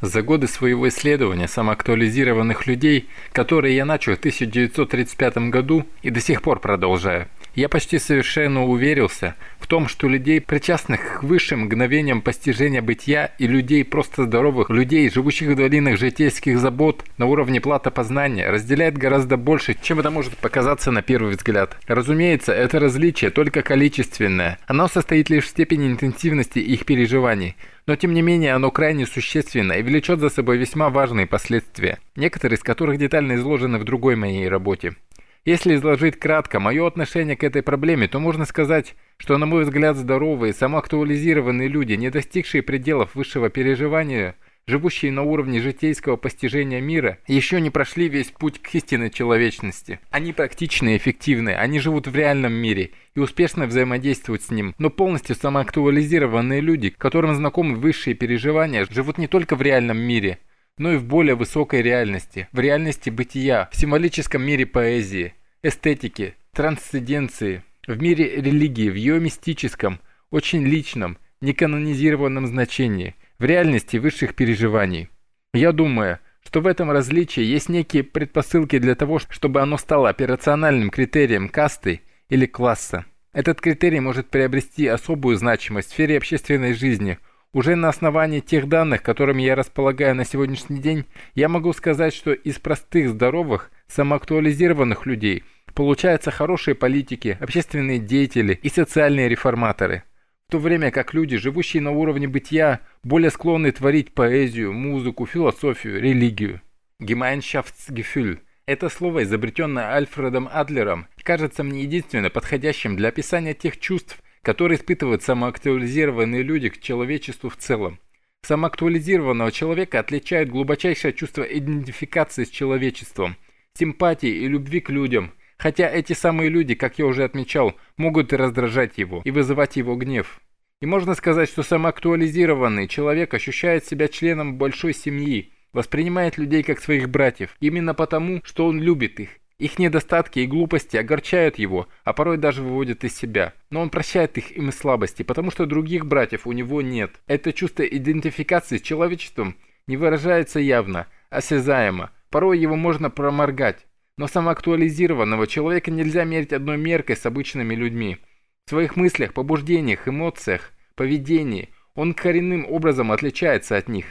За годы своего исследования самоактуализированных людей, которые я начал в 1935 году и до сих пор продолжаю, я почти совершенно уверился в том, что людей, причастных к высшим мгновениям постижения бытия и людей просто здоровых, людей, живущих в долинах житейских забот на уровне плата познания, разделяет гораздо больше, чем это может показаться на первый взгляд. Разумеется, это различие только количественное. Оно состоит лишь в степени интенсивности их переживаний – но тем не менее оно крайне существенно и влечет за собой весьма важные последствия, некоторые из которых детально изложены в другой моей работе. Если изложить кратко мое отношение к этой проблеме, то можно сказать, что, на мой взгляд, здоровые, самоактуализированные люди, не достигшие пределов высшего переживания – живущие на уровне житейского постижения мира, еще не прошли весь путь к истинной человечности. Они практичны и эффективны, они живут в реальном мире и успешно взаимодействуют с ним, но полностью самоактуализированные люди, которым знакомы высшие переживания, живут не только в реальном мире, но и в более высокой реальности, в реальности бытия, в символическом мире поэзии, эстетики, трансценденции, в мире религии, в ее мистическом, очень личном, неканонизированном значении – в реальности высших переживаний. Я думаю, что в этом различии есть некие предпосылки для того, чтобы оно стало операциональным критерием касты или класса. Этот критерий может приобрести особую значимость в сфере общественной жизни. Уже на основании тех данных, которыми я располагаю на сегодняшний день, я могу сказать, что из простых, здоровых, самоактуализированных людей получаются хорошие политики, общественные деятели и социальные реформаторы – в то время как люди, живущие на уровне бытия, более склонны творить поэзию, музыку, философию, религию. Gemeinschaftsgefühl – это слово, изобретенное Альфредом Адлером, кажется мне единственно подходящим для описания тех чувств, которые испытывают самоактуализированные люди к человечеству в целом. Самоактуализированного человека отличает глубочайшее чувство идентификации с человечеством, симпатии и любви к людям – Хотя эти самые люди, как я уже отмечал, могут и раздражать его, и вызывать его гнев. И можно сказать, что самоактуализированный человек ощущает себя членом большой семьи, воспринимает людей как своих братьев, именно потому, что он любит их. Их недостатки и глупости огорчают его, а порой даже выводят из себя. Но он прощает их им слабости, потому что других братьев у него нет. Это чувство идентификации с человечеством не выражается явно, осязаемо. Порой его можно проморгать. Но самоактуализированного человека нельзя мерить одной меркой с обычными людьми. В своих мыслях, побуждениях, эмоциях, поведении он коренным образом отличается от них.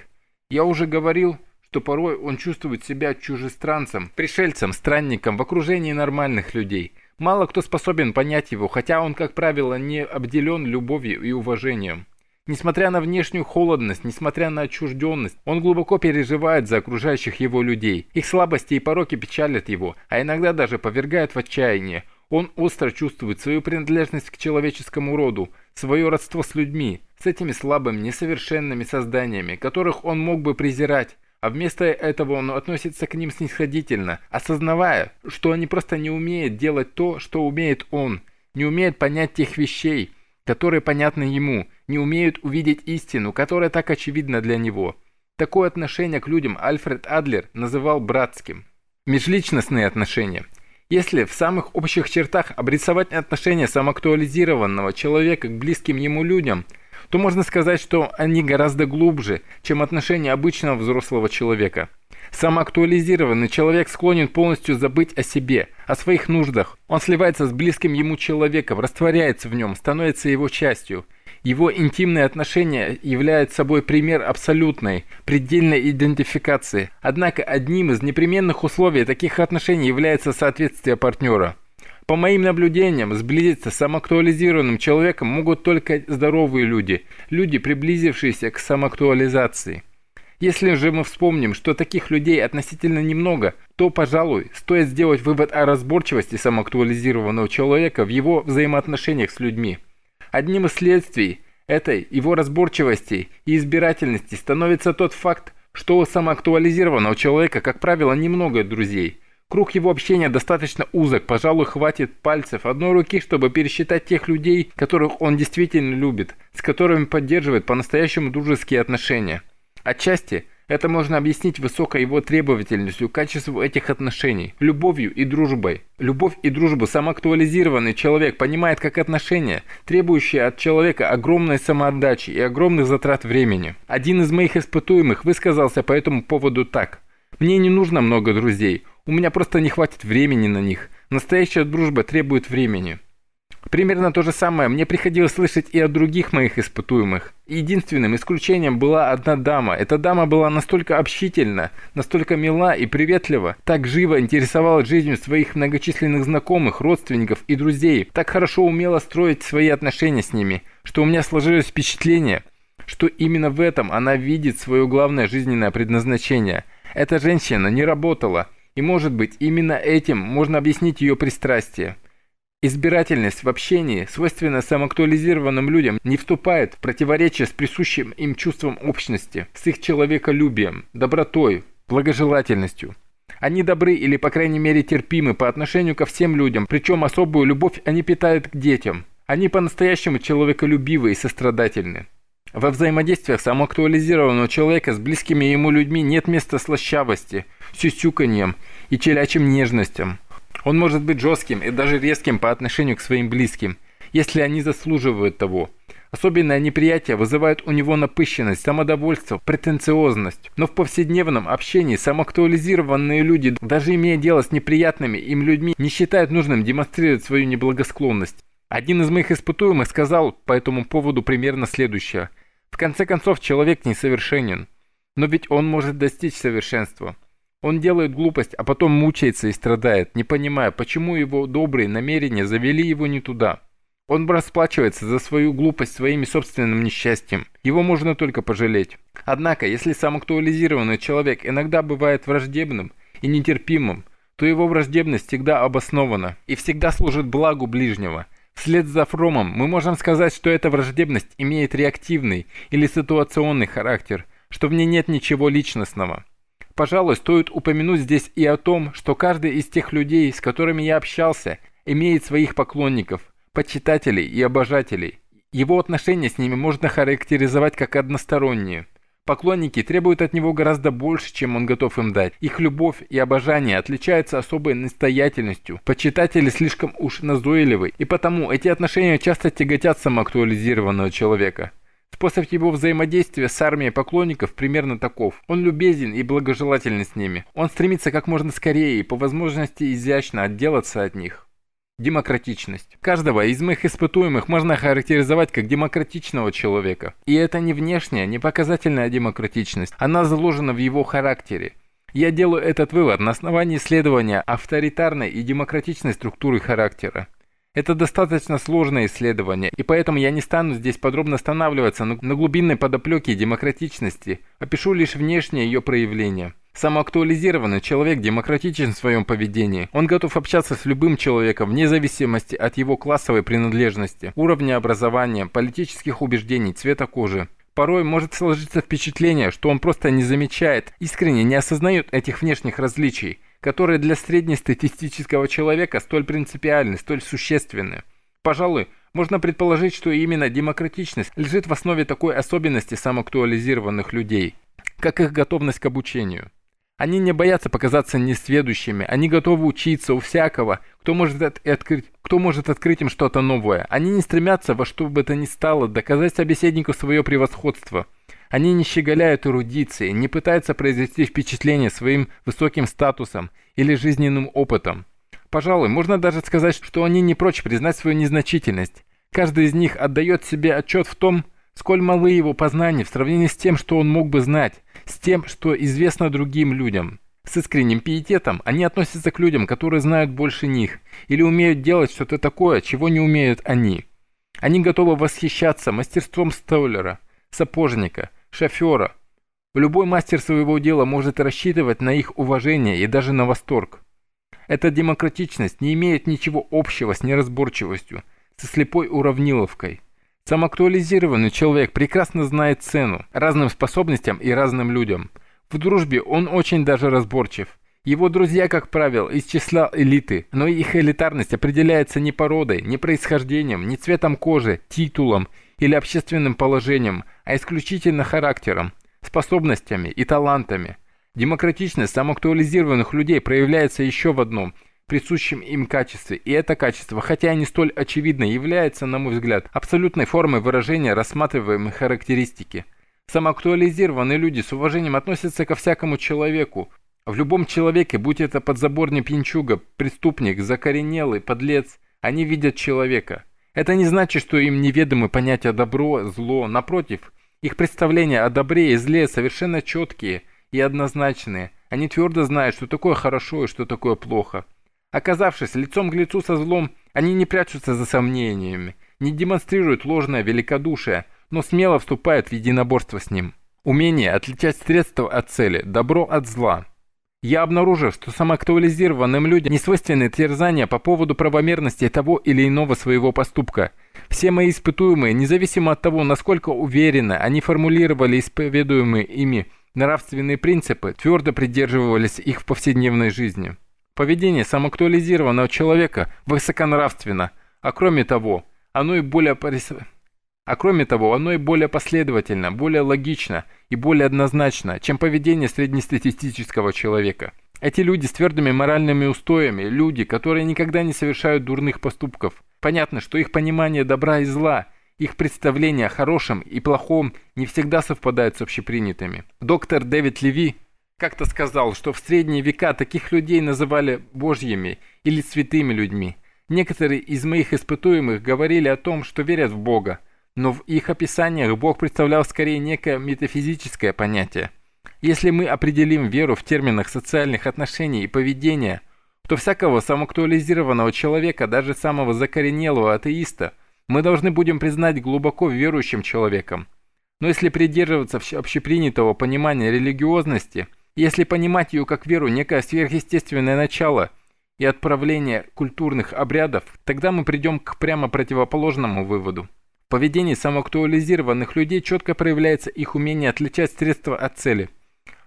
Я уже говорил, что порой он чувствует себя чужестранцем, пришельцем, странником в окружении нормальных людей. Мало кто способен понять его, хотя он, как правило, не обделен любовью и уважением. Несмотря на внешнюю холодность, несмотря на отчужденность, он глубоко переживает за окружающих его людей. Их слабости и пороки печалят его, а иногда даже повергают в отчаяние. Он остро чувствует свою принадлежность к человеческому роду, свое родство с людьми, с этими слабыми, несовершенными созданиями, которых он мог бы презирать, а вместо этого он относится к ним снисходительно, осознавая, что они просто не умеют делать то, что умеет он, не умеют понять тех вещей, которые понятны ему, не умеют увидеть истину, которая так очевидна для него. Такое отношение к людям Альфред Адлер называл братским. Межличностные отношения. Если в самых общих чертах обрисовать отношения самоактуализированного человека к близким ему людям, то можно сказать, что они гораздо глубже, чем отношения обычного взрослого человека – Самоактуализированный человек склонен полностью забыть о себе, о своих нуждах. Он сливается с близким ему человеком, растворяется в нем, становится его частью. Его интимные отношения являются собой пример абсолютной, предельной идентификации. Однако одним из непременных условий таких отношений является соответствие партнера. По моим наблюдениям, сблизиться с самоактуализированным человеком могут только здоровые люди, люди, приблизившиеся к самоактуализации. Если же мы вспомним, что таких людей относительно немного, то, пожалуй, стоит сделать вывод о разборчивости самоактуализированного человека в его взаимоотношениях с людьми. Одним из следствий этой его разборчивости и избирательности становится тот факт, что у самоактуализированного человека, как правило, немного друзей. Круг его общения достаточно узок, пожалуй, хватит пальцев одной руки, чтобы пересчитать тех людей, которых он действительно любит, с которыми поддерживает по-настоящему дружеские отношения. Отчасти Это можно объяснить высокой его требовательностью к качеству этих отношений, любовью и дружбой. Любовь и дружбу самоактуализированный человек понимает как отношения, требующие от человека огромной самоотдачи и огромных затрат времени. Один из моих испытуемых высказался по этому поводу так. «Мне не нужно много друзей, у меня просто не хватит времени на них. Настоящая дружба требует времени». Примерно то же самое мне приходилось слышать и от других моих испытуемых. Единственным исключением была одна дама. Эта дама была настолько общительна, настолько мила и приветлива, так живо интересовалась жизнью своих многочисленных знакомых, родственников и друзей, так хорошо умела строить свои отношения с ними, что у меня сложилось впечатление, что именно в этом она видит свое главное жизненное предназначение. Эта женщина не работала, и может быть именно этим можно объяснить ее пристрастие. Избирательность в общении, свойственная самоактуализированным людям, не вступает в противоречие с присущим им чувством общности, с их человеколюбием, добротой, благожелательностью. Они добры или, по крайней мере, терпимы по отношению ко всем людям, причем особую любовь они питают к детям. Они по-настоящему человеколюбивы и сострадательны. Во взаимодействиях самоактуализированного человека с близкими ему людьми нет места слащавости, сюсюканьем и челячьим нежностям. Он может быть жестким и даже резким по отношению к своим близким, если они заслуживают того. Особенное неприятие вызывает у него напыщенность, самодовольство, претенциозность. Но в повседневном общении самоактуализированные люди, даже имея дело с неприятными им людьми, не считают нужным демонстрировать свою неблагосклонность. Один из моих испытуемых сказал по этому поводу примерно следующее. В конце концов, человек несовершенен. Но ведь он может достичь совершенства. Он делает глупость, а потом мучается и страдает, не понимая, почему его добрые намерения завели его не туда. Он расплачивается за свою глупость своим собственным несчастьем. Его можно только пожалеть. Однако, если сам актуализированный человек иногда бывает враждебным и нетерпимым, то его враждебность всегда обоснована и всегда служит благу ближнего. Вслед за Фромом мы можем сказать, что эта враждебность имеет реактивный или ситуационный характер, что в ней нет ничего личностного. Пожалуй, стоит упомянуть здесь и о том, что каждый из тех людей, с которыми я общался, имеет своих поклонников, почитателей и обожателей. Его отношения с ними можно характеризовать как односторонние. Поклонники требуют от него гораздо больше, чем он готов им дать. Их любовь и обожание отличаются особой настоятельностью. Почитатели слишком уж назойливы, и потому эти отношения часто тяготят самоактуализированного человека. Способ его взаимодействия с армией поклонников примерно таков. Он любезен и благожелательный с ними. Он стремится как можно скорее и по возможности изящно отделаться от них. Демократичность. Каждого из моих испытуемых можно характеризовать как демократичного человека. И это не внешняя, не показательная демократичность. Она заложена в его характере. Я делаю этот вывод на основании исследования авторитарной и демократичной структуры характера. Это достаточно сложное исследование, и поэтому я не стану здесь подробно останавливаться на, глубинной подоплеке демократичности, опишу лишь внешнее ее проявление. Самоактуализированный человек демократичен в своем поведении. Он готов общаться с любым человеком вне зависимости от его классовой принадлежности, уровня образования, политических убеждений, цвета кожи. Порой может сложиться впечатление, что он просто не замечает, искренне не осознает этих внешних различий, которые для среднестатистического человека столь принципиальны, столь существенны. Пожалуй, можно предположить, что именно демократичность лежит в основе такой особенности самоактуализированных людей, как их готовность к обучению. Они не боятся показаться несведущими, они готовы учиться у всякого, кто может, от открыть, кто может открыть им что-то новое. Они не стремятся во что бы то ни стало доказать собеседнику свое превосходство – они не щеголяют эрудицией, не пытаются произвести впечатление своим высоким статусом или жизненным опытом. Пожалуй, можно даже сказать, что они не прочь признать свою незначительность. Каждый из них отдает себе отчет в том, сколь малы его познания в сравнении с тем, что он мог бы знать, с тем, что известно другим людям. С искренним пиететом они относятся к людям, которые знают больше них, или умеют делать что-то такое, чего не умеют они. Они готовы восхищаться мастерством столера, сапожника, шофера. Любой мастер своего дела может рассчитывать на их уважение и даже на восторг. Эта демократичность не имеет ничего общего с неразборчивостью, со слепой уравниловкой. Самоактуализированный человек прекрасно знает цену разным способностям и разным людям. В дружбе он очень даже разборчив. Его друзья, как правило, из числа элиты, но их элитарность определяется не породой, не происхождением, не цветом кожи, титулом или общественным положением, а исключительно характером. способностями и талантами. Демократичность самоактуализированных людей проявляется еще в одном – присущем им качестве, и это качество, хотя и не столь очевидно, является, на мой взгляд, абсолютной формой выражения рассматриваемой характеристики. Самоактуализированные люди с уважением относятся ко всякому человеку. В любом человеке, будь это подзаборник пьянчуга, преступник, закоренелый, подлец, они видят человека. Это не значит, что им неведомы понятия добро, зло, напротив, их представления о добре и зле совершенно четкие и однозначные. Они твердо знают, что такое хорошо и что такое плохо. Оказавшись лицом к лицу со злом, они не прячутся за сомнениями, не демонстрируют ложное великодушие, но смело вступают в единоборство с ним. Умение отличать средства от цели, добро от зла. Я обнаружил, что самоактуализированным людям не свойственны терзания по поводу правомерности того или иного своего поступка. Все мои испытуемые, независимо от того, насколько уверенно они формулировали исповедуемые ими нравственные принципы, твердо придерживались их в повседневной жизни. Поведение самоактуализированного человека высоконравственно, а кроме того, оно и более а кроме того, оно и более последовательно, более логично и более однозначно, чем поведение среднестатистического человека. Эти люди с твердыми моральными устоями, люди, которые никогда не совершают дурных поступков. Понятно, что их понимание добра и зла, их представление о хорошем и плохом не всегда совпадают с общепринятыми. Доктор Дэвид Леви как-то сказал, что в средние века таких людей называли божьими или святыми людьми. Некоторые из моих испытуемых говорили о том, что верят в Бога, но в их описаниях Бог представлял скорее некое метафизическое понятие. Если мы определим веру в терминах социальных отношений и поведения, то всякого самоактуализированного человека, даже самого закоренелого атеиста, мы должны будем признать глубоко верующим человеком. Но если придерживаться общепринятого понимания религиозности – если понимать ее как веру, некое сверхъестественное начало и отправление культурных обрядов, тогда мы придем к прямо противоположному выводу. В поведении самоактуализированных людей четко проявляется их умение отличать средства от цели.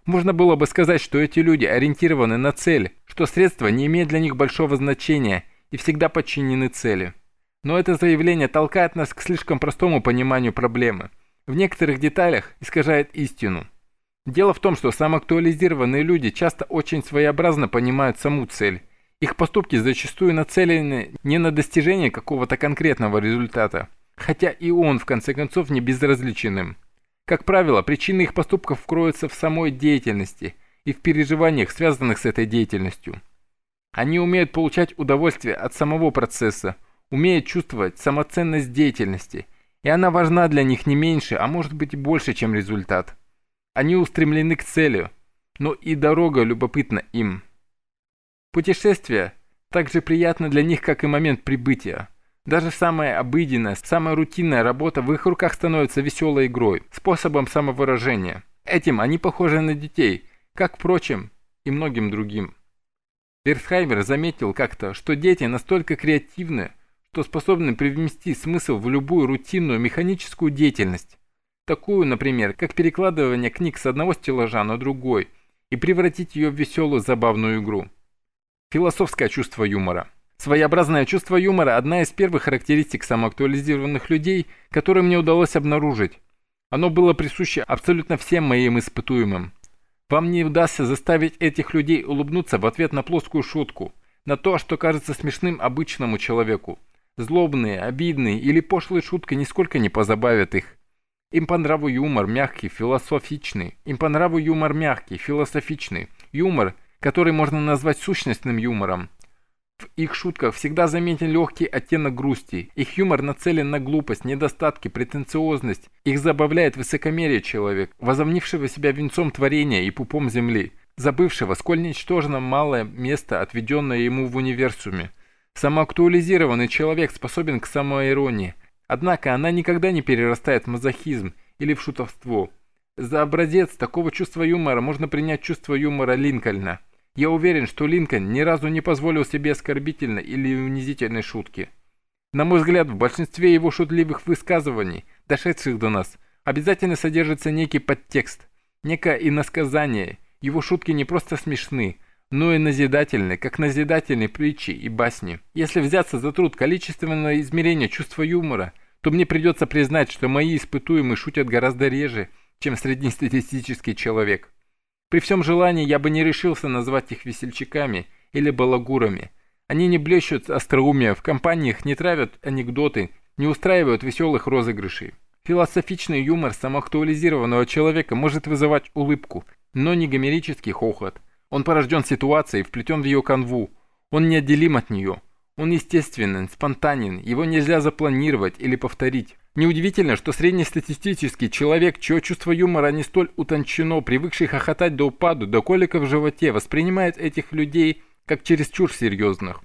Можно было бы сказать, что эти люди ориентированы на цель, что средства не имеют для них большого значения и всегда подчинены цели. Но это заявление толкает нас к слишком простому пониманию проблемы. В некоторых деталях искажает истину. Дело в том, что самоактуализированные люди часто очень своеобразно понимают саму цель. Их поступки зачастую нацелены не на достижение какого-то конкретного результата, хотя и он в конце концов не безразличен им. Как правило, причины их поступков кроются в самой деятельности и в переживаниях, связанных с этой деятельностью. Они умеют получать удовольствие от самого процесса, умеют чувствовать самоценность деятельности, и она важна для них не меньше, а может быть больше, чем результат. Они устремлены к цели, но и дорога любопытна им. Путешествие так же приятно для них, как и момент прибытия. Даже самая обыденная, самая рутинная работа в их руках становится веселой игрой, способом самовыражения. Этим они похожи на детей, как, впрочем, и многим другим. Версхаймер заметил как-то, что дети настолько креативны, что способны привнести смысл в любую рутинную механическую деятельность. Такую, например, как перекладывание книг с одного стеллажа на другой и превратить ее в веселую забавную игру. Философское чувство юмора. Своеобразное чувство юмора – одна из первых характеристик самоактуализированных людей, которые мне удалось обнаружить. Оно было присуще абсолютно всем моим испытуемым. Вам не удастся заставить этих людей улыбнуться в ответ на плоскую шутку, на то, что кажется смешным обычному человеку. Злобные, обидные или пошлые шутки нисколько не позабавят их. Им по нраву юмор мягкий, философичный. Им по нраву юмор мягкий, философичный. Юмор, который можно назвать сущностным юмором. В их шутках всегда заметен легкий оттенок грусти. Их юмор нацелен на глупость, недостатки, претенциозность. Их забавляет высокомерие человека, возомнившего себя венцом творения и пупом земли, забывшего, сколь ничтожно малое место, отведенное ему в универсуме. Самоактуализированный человек способен к самоиронии – Однако она никогда не перерастает в мазохизм или в шутовство. За образец такого чувства юмора можно принять чувство юмора Линкольна. Я уверен, что Линкольн ни разу не позволил себе оскорбительной или унизительной шутки. На мой взгляд, в большинстве его шутливых высказываний, дошедших до нас, обязательно содержится некий подтекст, некое иносказание. Его шутки не просто смешны, но и назидательны, как назидательные притчи и басни. Если взяться за труд количественного измерения чувства юмора, то мне придется признать, что мои испытуемые шутят гораздо реже, чем среднестатистический человек. При всем желании я бы не решился назвать их весельчаками или балагурами. Они не блещут остроумия, в компаниях не травят анекдоты, не устраивают веселых розыгрышей. Философичный юмор самоактуализированного человека может вызывать улыбку, но не гомерический хохот. Он порожден ситуацией, вплетен в ее канву. Он неотделим от нее. Он естественен, спонтанен, его нельзя запланировать или повторить. Неудивительно, что среднестатистический человек, чье чувство юмора не столь утончено, привыкший хохотать до упаду, до колика в животе, воспринимает этих людей как чересчур серьезных.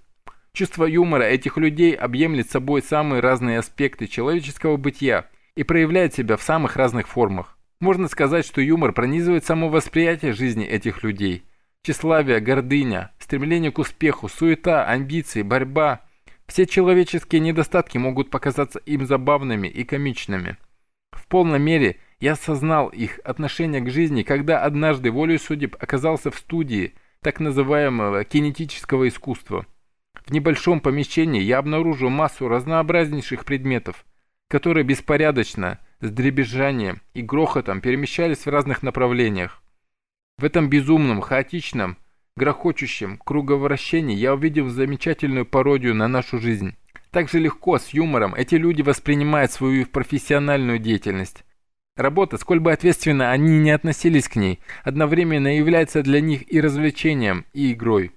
Чувство юмора этих людей объемлет собой самые разные аспекты человеческого бытия и проявляет себя в самых разных формах. Можно сказать, что юмор пронизывает само восприятие жизни этих людей. Тщеславие, гордыня, стремление к успеху, суета, амбиции, борьба – все человеческие недостатки могут показаться им забавными и комичными. В полной мере я осознал их отношение к жизни, когда однажды волей судеб оказался в студии так называемого кинетического искусства. В небольшом помещении я обнаружил массу разнообразнейших предметов, которые беспорядочно, с дребезжанием и грохотом перемещались в разных направлениях. В этом безумном, хаотичном, грохочущем круговращении я увидел замечательную пародию на нашу жизнь. Так же легко, с юмором, эти люди воспринимают свою профессиональную деятельность. Работа, сколь бы ответственно они не относились к ней, одновременно является для них и развлечением, и игрой.